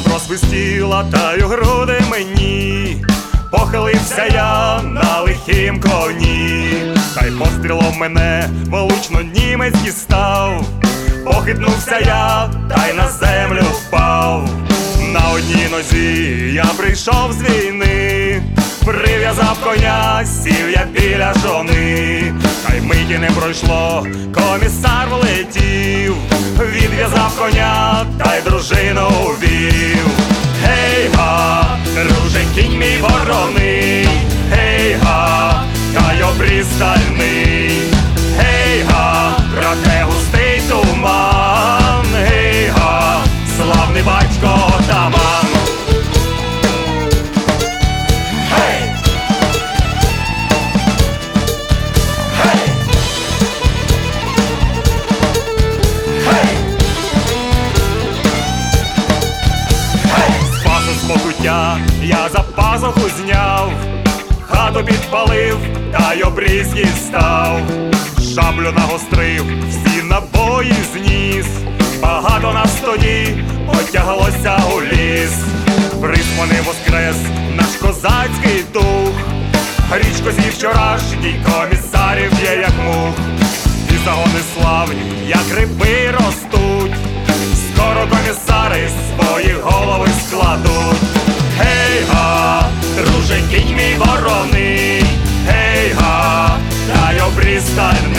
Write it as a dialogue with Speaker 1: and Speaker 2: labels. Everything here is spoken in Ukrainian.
Speaker 1: засвистіла та й у груди мені, похилився я на лихім коні, та й пострілом мене влучно німець дістав, похитнувся я, та й на землю впав. На одній нозі я прийшов з війни, прив'язав коня, сів я біля жони, миті не пройшло, комісар влетів, відв'язав коня, та й дружину увів. Гей га, ружень кінь мій вороний, гей га, та й обріз за пазуху зняв, хату підпалив, та й обріз став, шаблю нагострив, всі набої зніс, багато нас тоді потяглося у ліс, присманий воскрес наш козацький дух, річко зі вчорашній комісарів є як мух, і загони славні, як гриби ростуть. this time